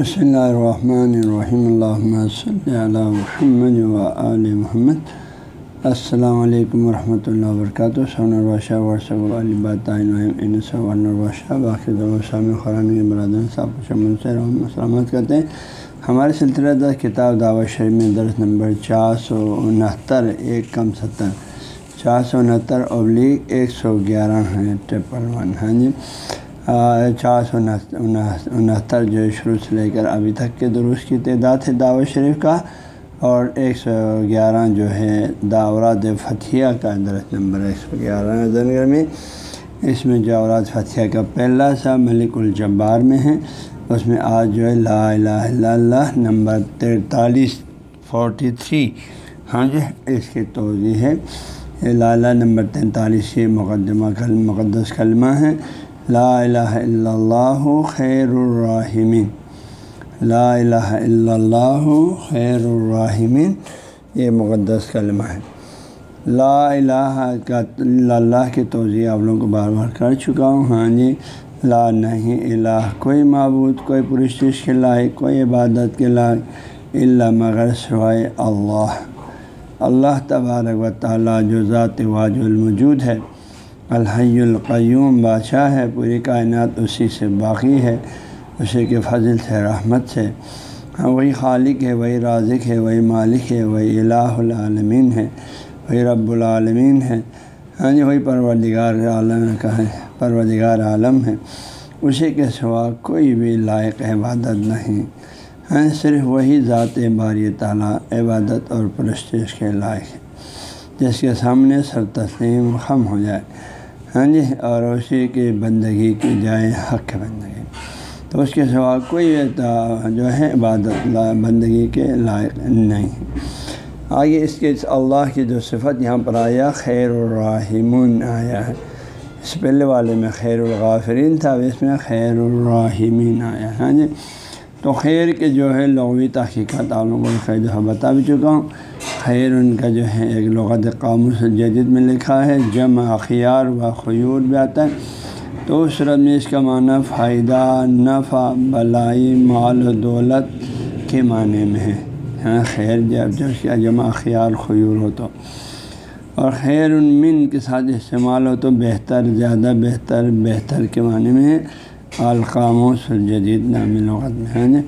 بسم اللہ الرحمن الرحیم اللہ صلی علی محمد و علیہ محمد السلام علیکم ورحمۃ اللہ وبرکاتہ سون الباشہ ورثہ الباشہ باقی خران کے برادر صاحب سے سلامت کرتے ہیں ہمارے سلسلہ در کتاب دعوت شریف میں درس نمبر چار سو انہتر ایک کم ستر چار سو انہتر ابلیغ ایک سو گیارہ ہیں ٹریپل ون ہاں جی چار سو انہتر جو شروع سے لے کر ابھی تک کے درست کی تعداد ہے دعوت شریف کا، اور ایک سو گیارہ جو ہے داورات فتھیہ کا درخت نمبر ایک سو گیارہ زنگر میں۔ اس میں جو اوراد فتھیہ کا پہلا سا ملک الجبار میں ہے۔ اس میں آج جو ہے لا الہ الا اللہ نمبر تینتالیس، فورٹی تھری۔ ہاں جی اس کی توضیع ہے۔ لا الہ نمبر تینتالیس یہ مقدمہ کل، مقدس کلمہ ہے۔ لا الہ الا اللہ خیر الرحمین لا الہ الا اللہ خیر الرحمین یہ مقدس کلمہ ہے. لا الہ کا اللہ کی توضیع آپ لوگوں کو بار بار کر چکا ہوں. ہاں جی. لا نہیں، الہ، کوئی معبود، کوئی پرشتش کے لائق، کوئی عبادت کے لائق اللہ مگر سوائے اللہ. اللہ تبارک و تعالیٰ جو ذات واج الموجود ہے. الحی القیوم، بادشاہ ہے، پوری کائنات اسی سے باقی ہے، اسی کے فضل سے، رحمت سے۔ ہاں، وہی خالق ہے، وہی رازق ہے، وہی مالک ہے، وہی الہ العالمین ہے، وہی رب العالمین ہے۔ ہاں جی وہی پروردگار عالم کا ہے، پروردگار عالم ہے۔ اسی کے سوا کوئی بھی لائق عبادت نہیں۔ ہاں صرف وہی ذات باری تعالیٰ عبادت اور پرستش کے لائق ہے، جس کے سامنے سر تسلیم خم ہو جائے۔ ہاں جی اور اسی کی بندگی کی جائے حق بندگی۔ تو اس کے سوا کوئی جو ہے عبادت بندگی کے لائق نہیں۔ آگے اس کے اللہ کی جو صفت یہاں پر آیا، خیر الرحمن آیا ہے۔ اس پہلے والے میں خیر الغافرین تھا اس میں خیر الرحمین آیا ہاں جی تو خیر کے جو ہے لغوی تحقیقات آپ لوگوں کو خیر جو ہے بتا بھی چکا ہوں۔ خیر ان کا جو ہے ایک لغت قاموس جدید میں لکھا ہے، جمع اخیار و خیور بھی آتا ہے تو اس صورت میں اس کا معنی فائدہ، نفع، بلائی، مال و دولت کے معنی میں ہے۔ ہاں خیر جب جو اس کا جمع اخیار خیور ہو تو۔ اور خیر من کے ساتھ استعمال ہو تو بہتر، زیادہ بہتر بہتر کے معنی میں ہے۔ القاموس الجدید نامی لغت میں ہے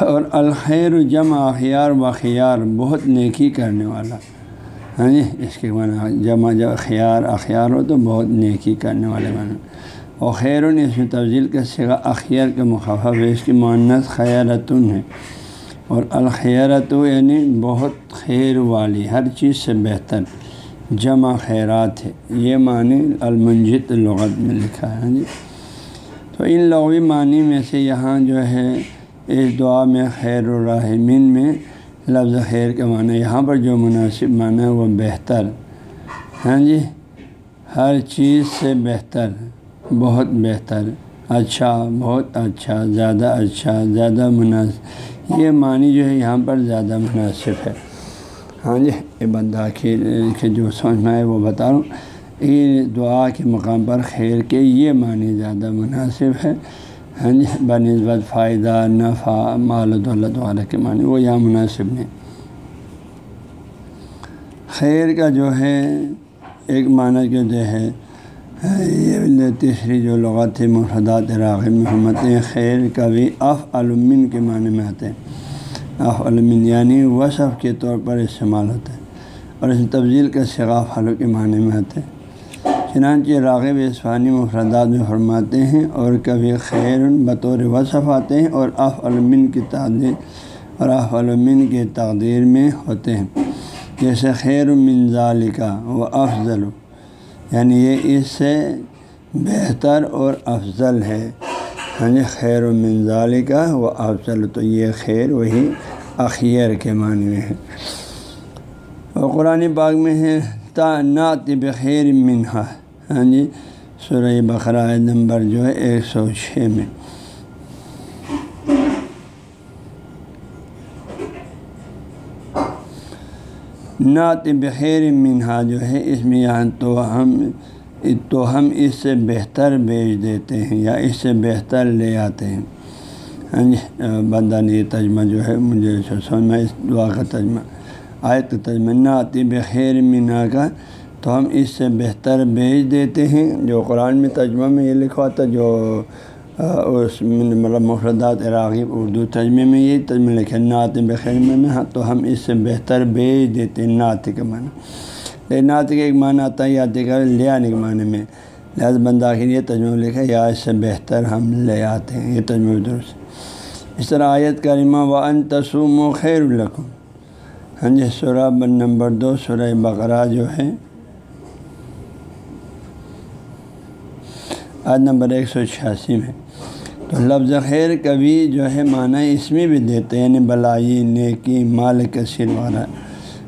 اور الخیر جمع اخیار و خیار، بہت نیکی کرنے والا۔ ہاں جی اس کے معنی جمع جب خیار، اخیار ہو تو بہت نیکی کرنے والے معنی اور خیر اس میں تفضیل کا سگا اخیار کے مخفف ہے اس کی معنت خیرتن ہے۔ اور الخیرت یعنی بہت خیر والی، ہر چیز سے بہتر جمع خیرات ہے۔ یہ معنی المنجد لغت میں لکھا ہے۔ ہاں جی تو ان لغوی معنی میں سے یہاں جو ہے اس دعا میں خیر الرحمین میں لفظ خیر کا معنی یہاں پر جو مناسب معنی ہے وہ بہتر۔ ہاں جی ہر چیز سے بہتر، بہت بہتر اچھا بہت اچھا زیادہ اچھا زیادہ مناسب۔ یہ معنی جو ہے یہاں پر زیادہ مناسب ہے۔ ہاں جی یہ بندہ کے جو سمجھنا ہے وہ بتا رہا ہوں۔ یہ دعا کے مقام پر خیر کے یہ معنی زیادہ مناسب ہے۔ ہاں جی بہ نسبت فائدہ، نفع، مال و دولت والا کے معنی، وہ یہاں مناسب نہیں۔ خیر کا جو ہے، ایک معنی جو جو ہے، یہ تیسری جو لغت ہے مفردات راغب محمد خیر کا بھی اف علومن کے معنی میں آتے ہیں۔ اف علومن یعنی وصف کے طور پر استعمال ہوتا ہے، اور اس تبدیل کا شغاف حلو کے معنی میں آتے ہیں۔ چنانچہ راغب اسفانی مفردات میں فرماتے ہیں اور کبھی خیر بطور وصف آتے ہیں اور آف علمین کی تعدیر اور آف علمین کی تقدیر میں ہوتے ہیں۔ جیسے خیر منظال کا و افضل یعنی یہ اس سے بہتر اور افضل ہے۔ ہاں جی خیر و منظال کا و افضل، تو یہ خیر وہی اخیر کے معنی میں ہے۔ اور قرآن باغ میں ہے تا نعت بخیر منہا ہاں جی یعنی سورہ بقرہ نمبر جو ہے ایک سو چھ میں. نعت بخیر منہا جو ہے، اس میں یہاں تو ہم تو ہم اس سے بہتر بیچ دیتے ہیں یا اس سے بہتر لے آتے ہیں. ہاں جی بندہ نے یہ ترجمہ جو ہے، مجھے سمجھ میں اس دعا کا ترجمہ آیت کا آتی بخیر مینا کا، تو ہم اس سے بہتر بھیج دیتے ہیں۔ جو قرآن میں ترجمہ میں یہ لکھا تھا، جو اس مطلب مفردات عراقی اردو ترجمے میں یہ ترجمہ لکھے، نعت بخیر میں تو ہم اس سے بہتر بھیج دیتے ہیں۔ نعت کا معنی لیکن نعت کا ایک معنی آتا ہے، یاد کا لے آنے کے معنی میں۔ لہٰذا بندہ آخر یہ ترجمہ لکھا یا اس سے بہتر ہم لے آتے ہیں، یہ ترجمہ درست۔ اس طرح آیت کریمہ و ان تسوم و خیر الکم ہاں جی سورہ نمبر دو، سورہ بقرہ جو ہے۔ آج نمبر ایک سو چھیاسی میں۔ تو لفظ خیر کبھی جو ہے معنی اس میں بھی دیتے ہیں یعنی بلائی، نیکی، مال کثیر والا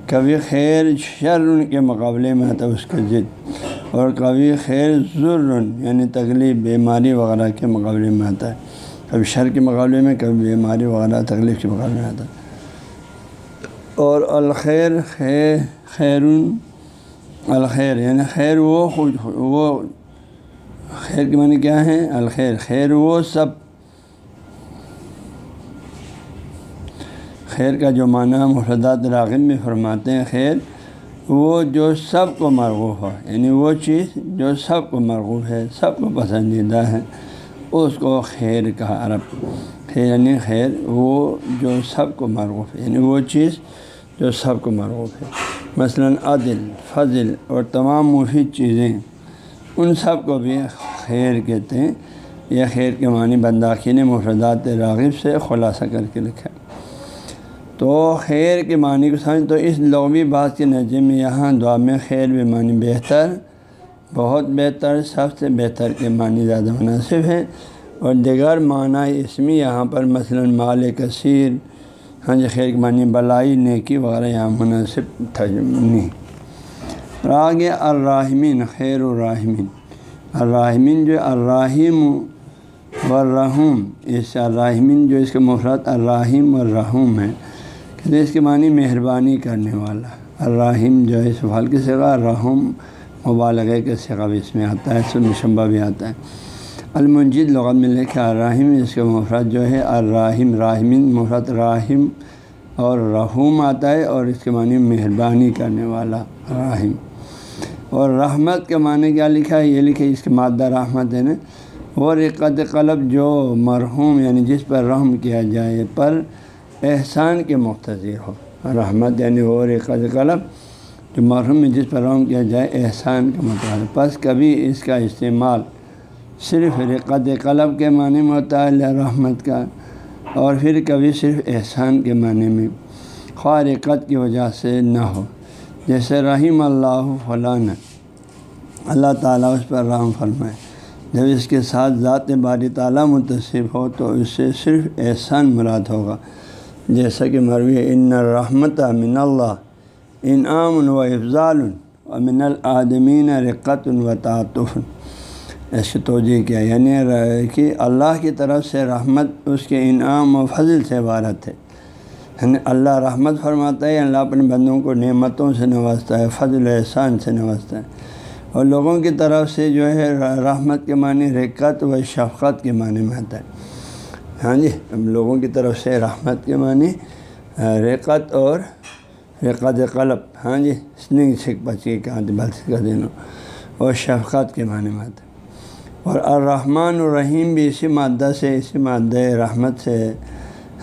کبھی خیر شر ان کے مقابلے میں آتا ہے اس کا ضد۔ اور کبھی خیر ضرور یعنی تکلیف، بیماری وغیرہ کے مقابلے میں آتا ہے۔ کبھی شر کے مقابلے میں، کبھی بیماری وغیرہ، تکلیف کے مقابلے میں آتا ہے۔ اور الخیر خیر خیر الخیر یعنی خیر وہ خود وہ خیر کے معنی کیا ہے؟ الخیر، خیر وہ سب خیر کا جو معنی مفردات راغب میں فرماتے ہیں، خیر وہ جو سب کو مرغوب ہو یعنی وہ چیز جو سب کو مرغوب ہے، سب کو پسندیدہ ہے، اس کو خیر کہا عرب۔ خیر یعنی خیر وہ جو سب کو مرغوب ہے یعنی وہ چیز جو سب کو مرغوب ہے۔ مثلاً عدل، فضل اور تمام مفید چیزیں، ان سب کو بھی خیر کہتے ہیں۔ یہ خیر کے معنی بنداخی نے مفردات راغب سے خلاصہ کر کے لکھا۔ تو خیر کے معنی کو سمجھ، تو اس لغوی بات کے نظر میں یہاں دعا میں خیر بھی معنی بہتر، بہت بہتر، سب سے بہتر کے معنی زیادہ مناسب ہے اور دیگر معنی اس میں یہاں پر مثلاً مال کثیر ہاں جی خیر معنی بلائی نیکی وغیرہ یہاں مناسب تجمنی آگے الراحمین، خیر الراحمین۔ الراحمین جو الراحم والرحوم، اس الراحمین جو اس کے مفرت الراحم والرحوم ہے کہ اس کے معنی مہربانی کرنے والا۔ الراحم جو ہے سفال کی سگا الرحم مبالغہ کے سگا بھی اس میں آتا ہے سب مشبہ بھی آتا ہے۔ المنجد لغت میں لکھا الراحم اس کے مفرت جو ہے الراحم راحمین مفرت راحم اور رحوم آتا ہے اور اس کے معنی مہربانی کرنے والا راحم اور رحمت کے معنی کیا لکھا ہے؟ یہ لکھے اس کے مادہ رحمت ہے نا۔ وہ رقت قلب جو مرحوم یعنی جس پر رحم کیا جائے، پر احسان کے مختصر ہو۔ رحمت یعنی وہ رقت قلب جو مرحوم میں جس پر رحم کیا جائے، احسان کا مطالعہ پس کبھی اس کا استعمال صرف رقت قلب کے معنی میں ہوتا ہے رحمت کا، اور پھر کبھی صرف احسان کے معنی میں، خواہ رقت کی وجہ سے نہ ہو۔ جیسے رحیم اللہ فلاں اللہ تعالیٰ اس پر رحم فرمائے۔ جب اس کے ساتھ ذات باری تعالیٰ متصف ہو تو اس سے صرف احسان مراد ہوگا۔ جیسا کہ مروی ان رحمت من اللہ، انعام و افضال و من العدمین رقت و تعطف۔ اس کی توجہ کیا؟ یعنی کہ اللہ کی طرف سے رحمت اس کے انعام و فضل سے عبارت ہے۔ یعنی اللہ رحمت فرماتا ہے، اللہ اپنے بندوں کو نعمتوں سے نوازتا ہے، فضل احسان سے نوازتا ہے۔ اور لوگوں کی طرف سے جو ہے، رحمت کے معنی رکت و شفقت کے معنی میں آتا ہے۔ ہاں جی لوگوں کی طرف سے رحمت کے معنی رقت اور رقت قلب۔ ہاں جی سنگ سکھ بچی کا دنوں، اور شفقت کے معنی میں آتا ہے۔ اور الرحمن الرحیم بھی اسی مادہ سے، اسی مادہ رحمت سے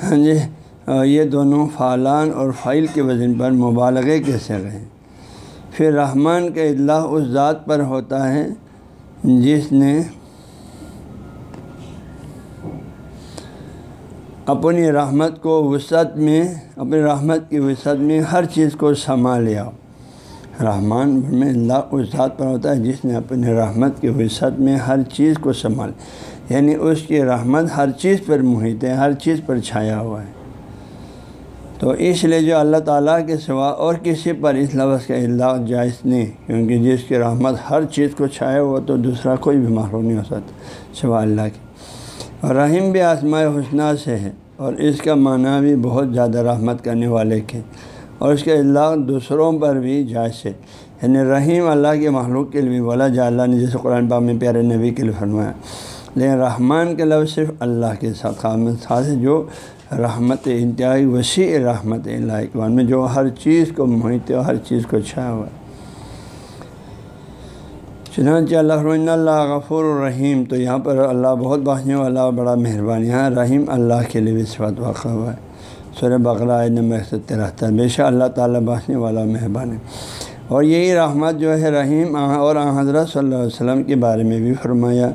ہاں جی یہ دونوں فعلان اور فائل کے وزن پر مبالغے کے سر ہیں۔ پھر رحمان کا اطلاع اس ذات پر ہوتا ہے جس نے اپنی رحمت کو وسعت میں، اپنی رحمت کی وسعت میں ہر چیز کو سنبھالیا رحمان میں اللہ اس ذات پر ہوتا ہے جس نے اپنی رحمت کی وسعت میں ہر چیز کو سنبھال یعنی اس کی رحمت ہر چیز پر محیط ہے، ہر چیز پر چھایا ہوا ہے۔ تو اس لیے جو اللہ تعالیٰ کے سوا اور کسی پر اس لفظ کا اللہ جائز نہیں، کیونکہ جس کی رحمت ہر چیز کو چھائے ہوا تو دوسرا کوئی بھی محروم نہیں ہو سکتا سوا اللہ کی اور رحیم بھی آسماء حسنہ سے ہے اور اس کا معنی بھی بہت زیادہ رحمت کرنے والے کے۔ اور اس کے اللہ دوسروں پر بھی جائز ہے۔ یعنی رحیم اللہ کے محلوق کے لیے بولا جا اللہ نے جیسے قرآن پاک میں پیارے نبی کے لیے فرمایا۔ لیکن رحمان کے لفظ صرف اللہ کے ساتھ خاص جو رحمت انتہائی وسیع رحمت اللہ اقبال میں، جو ہر چیز کو محیط ہو ہر چیز کو چھایا ہوا ہے۔ چنانچہ اللہ اللہ غفور الرحیم تو یہاں پر اللہ بہت باشنے والا بڑا مہربان یہاں رحیم اللہ کے لیے بھی صفت واقع ہوا ہے۔ سر بقرا نمبر ایک سو ترہتر۔ بے شک اللہ تعالیٰ باشنے والا مہربان ہے۔ اور یہی رحمت جو ہے رحیم اور حضرت صلی اللہ علیہ وسلم کے بارے میں بھی فرمایا۔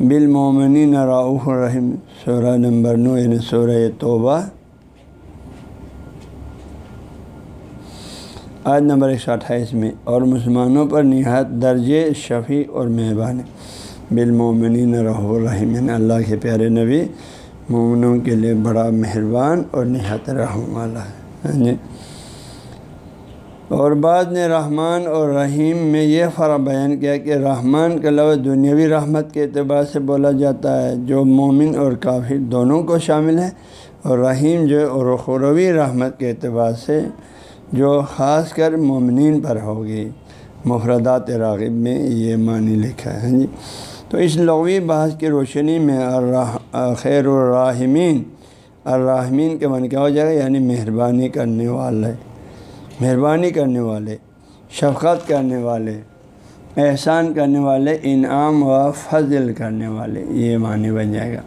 بالمومنی نراؤ الرحیم، سورہ نمبر نو یعنی سورہ توبہ۔ آج نمبر ایک سو اٹھائیس میں، اور مسلمانوں پر نہایت درج شفیع اور مہربان بالمومنین رحو الرحیم یعنی اللہ کے پیارے نبی مومنوں کے لیے بڑا مہربان اور نہایت رحم والا ہے۔ ہاں جی۔ اور بعد نے رحمان اور رحیم میں یہ فرق بیان کیا کہ رحمان کا لفظ دنیاوی رحمت کے اعتبار سے بولا جاتا ہے جو مومن اور کافر دونوں کو شامل ہے اور رحیم جو اور خروی رحمت کے اعتبار سے جو خاص کر مومنین پر ہوگی۔ مفردات راغب میں یہ معنی لکھا ہے۔ ہاں جی۔ تو اس لغوی بحث کی روشنی میں خیر الرحمین الرحمین کے من کیا ہو جائے گا؟ یعنی مہربانی کرنے والے، مہربانی کرنے والے، شفقت کرنے والے، احسان کرنے والے، انعام و فضل کرنے والے، یہ معنی بن جائے گا۔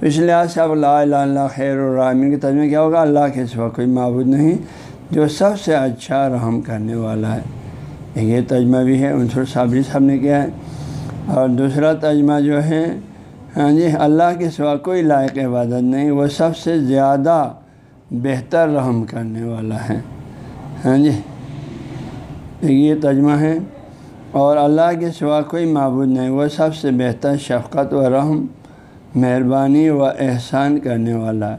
تو اس لحاظ سے اب اللہ اللہ خیر الرحمین کے تجمہ کیا ہوگا؟ اللہ کے سوا کوئی معبود نہیں جو سب سے اچھا رحم کرنے والا ہے۔ یہ تجمہ بھی ہے، عنصر صابری صاحب نے کیا ہے۔ اور دوسرا تجمہ جو ہے ہاں جی اللہ کے سوا کوئی لائق عبادت نہیں، وہ سب سے زیادہ بہتر رحم کرنے والا ہے۔ ہاں جی یہ تجمہ ہے، اور اللہ کے سوا کوئی معبود نہیں، وہ سب سے بہتر شفقت و رحم، مہربانی و احسان کرنے والا۔ ہے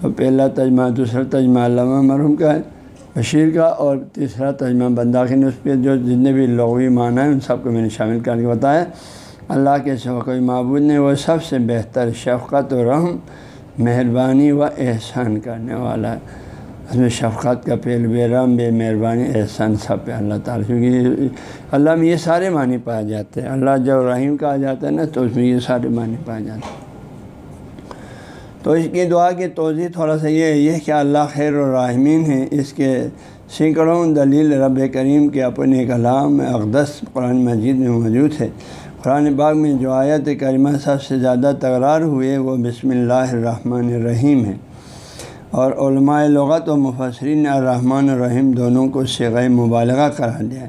تو پہلا تجمہ دوسرا تجمہ علامہ مرحوم کا ہے، بشیر کا، اور تیسرا ترجمہ بندہ کے اس پہ جو جتنے بھی لغوی معنی ہیں، ان سب کو میں نے شامل کر کے بتایا۔ اللہ کے سوا کوئی معبود نے وہ سب سے بہتر شفقت و رحم، مہربانی و احسان کرنے والا ہے۔ اس میں شفقت کا پیل بے رحم بے مہربانی، احسان سب پہ اللہ تعالیٰ، کیونکہ اللہ میں یہ سارے معنی پائے جاتے ہیں۔ اللہ جب رحیم کہا جاتا ہے نا، تو اس میں یہ سارے معنی پائے جاتے ہیں۔ تو اس کی دعا کی توضیع تھوڑا سا یہ ہے، یہ کہ اللہ خیر الرحمین ہے۔ اس کے سینکڑوں دلیل رب کریم کے اپنے کلام اقدس قرآن مجید میں موجود ہے۔ قرآن باغ میں جو آیت کریمہ سب سے زیادہ تکرار ہوئے وہ بسم اللہ الرحمن الرحیم ہے۔ اور علماء لغت و مفسرین الرحمن الرحیم دونوں کو سغ مبالغہ کرا دیا ہے۔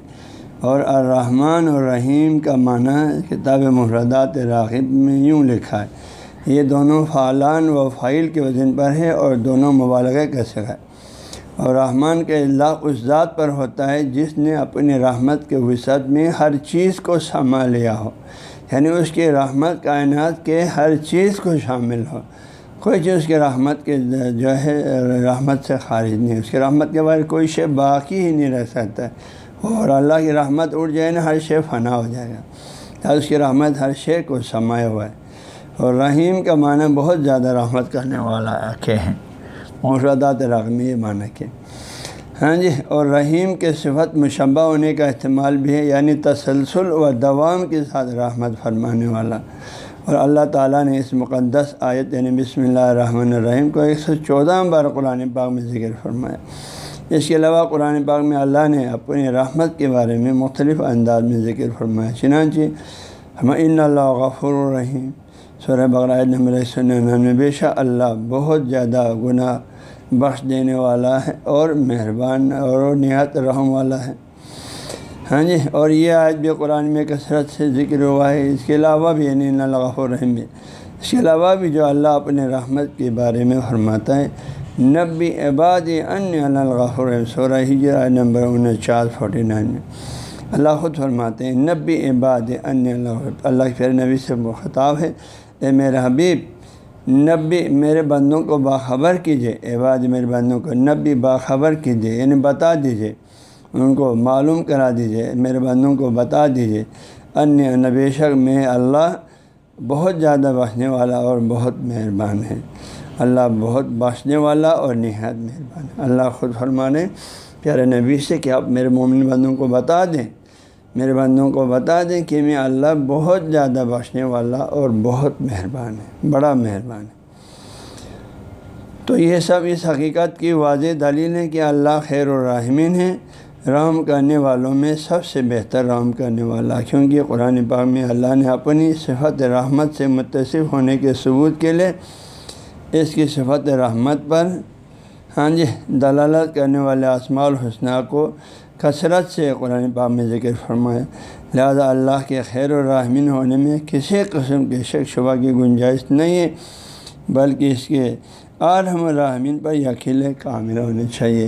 اور الرحمن الرحیم کا معنی کتاب محردات راغب میں یوں لکھا ہے، یہ دونوں فعلان و فائل کے وزن پر ہے اور دونوں مبالغہ کا سگا اور رحمان کے اللہ اس ذات پر ہوتا ہے جس نے اپنی رحمت کے وسعت میں ہر چیز کو سنبھال لیا ہو۔ یعنی اس کی رحمت کائنات کے ہر چیز کو شامل ہو۔ کوئی چیز اس کے رحمت کے جو ہے، رحمت سے خارج نہیں، اس کی رحمت کے بعد کوئی شے باقی ہی نہیں رہ سکتا۔ ہے اور اللہ کی رحمت اٹھ جائے نا، ہر شے فنا ہو جائے گا۔ اس کی رحمت ہر شے کو سمایا ہوا ہے۔ اور رحیم کا معنی بہت زیادہ رحمت کرنے والا کے ہیں۔ مفردات رقمی معنی کے۔ ہاں جی اور رحیم کے صفت مشبہ ہونے کا استعمال بھی ہے یعنی تسلسل و دوام کے ساتھ رحمت فرمانے والا۔ اور اللہ تعالیٰ نے اس مقدس آیت یعنی بسم اللہ الرحمن الرحیم کو ایک سو چودہ بار قرآن پاک میں ذکر فرمایا۔ اس کے علاوہ قرآن پاک میں اللہ نے اپنی رحمت کے بارے میں مختلف انداز میں ذکر فرمایا۔ چنانچہ، ہم اللہ غفر الرحیم۔ سورہ بقرۂ نمبر میں بے شک اللہ بہت زیادہ گناہ بخش دینے والا ہے اور مہربان اور نہایت رحم والا ہے۔ ہاں جی اور یہ آج بھی قرآن میں کثرت سے ذکر ہوا ہے۔ اس کے علاوہ بھی یعنی اللہ الرحم بھی۔ اس کے علاوہ بھی جو اللہ اپنے رحمت کے بارے میں فرماتا ہے، نبی عباد ان الغفر سورہ ہجر نمبر انچاس فورٹی نائن میں اللہ خود فرماتے ہیں، نبی عباد ان اللہ اللہ کے پھر نبی سے خطاب ہے۔ اے میرے حبیب، نبی میرے بندوں کو باخبر کیجیے عباد میرے بندوں کو نبی باخبر کیجیے یعنی بتا دیجیے ان کو معلوم کرا دیجیے میرے بندوں کو بتا دیجیے انیہ نبیشک میں اللہ بہت زیادہ بخشنے والا اور بہت مہربان ہے۔ اللہ بہت بخشنے والا اور نہایت مہربان ہے۔ اللہ خود فرمانے، پیارے نبی سے کہ آپ میرے مومن بندوں کو بتا دیں۔ میرے بندوں کو بتا دیں کہ میں اللہ بہت زیادہ بخشنے والا اور بہت مہربان ہے، بڑا مہربان ہے۔ تو یہ سب اس حقیقت کی واضح دلیل ہے کہ اللہ خیر الرحمین ہے۔ رحم کرنے والوں میں سب سے بہتر رحم کرنے والا، کیونکہ قرآن پاک میں اللہ نے اپنی صفت رحمت سے متصف ہونے کے ثبوت کے لیے اس کی صفت رحمت پر ہاں جی دلالت کرنے والے اسماع الحسنہ کو کثرت سے قرآن پاک میں ذکر فرمایا، لہذا اللہ کے خیر الرحمین ہونے میں کسی قسم کے شک شبہ کی گنجائش نہیں ہے، بلکہ اس کے عالم الرحمین پر یقین کامل ہونے چاہیے۔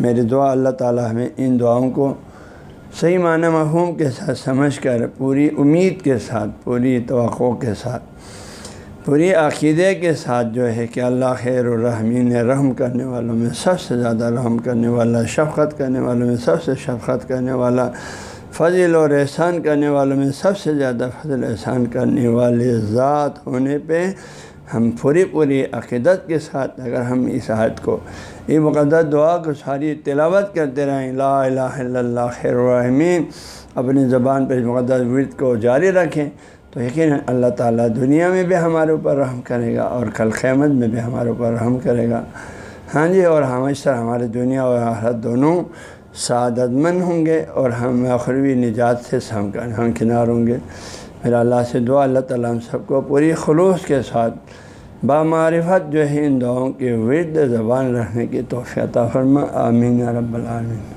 میری دعا اللہ تعالیٰ ہمیں ان دعاؤں کو صحیح معنی مفہوم کے ساتھ سمجھ کر، پوری امید کے ساتھ، پوری توقع کے ساتھ پوری عقیدے کے ساتھ جو ہے کہ اللہ خیر الرحمین رحم کرنے والوں میں سب سے زیادہ رحم کرنے والا، شفقت کرنے والوں میں سب سے شفقت کرنے والا، فضل اور احسان کرنے والوں میں سب سے زیادہ فضل احسان کرنے والے ذات ہونے پہ ہم پوری پوری عقیدت کے ساتھ اگر ہم اس عہد کو، یہ مقدس دعا کو ساری تلاوت کرتے رہیں، لا الہ الا اللہ خیر الرحمین، اپنی زبان پہ مقدس ورد کو جاری رکھیں تو یقیناً اللہ تعالیٰ دنیا میں بھی ہمارے اوپر رحم کرے گا اور کل قیامت میں بھی ہمارے اوپر رحم کرے گا۔ ہاں جی اور ہمیشہ ہمارے دنیا اور آخرت دونوں سعادت مند ہوں گے اور ہم آخروی نجات سے ہم ہم کنار ہوں گے۔ پھر اللہ سے دعا، اللہ تعالیٰ ہم سب کو پوری خلوص کے ساتھ بامعرفت جو ہے ان دعاؤں کے ورد زبان رہنے کی توفیع فرما۔ آمین رب العالمین۔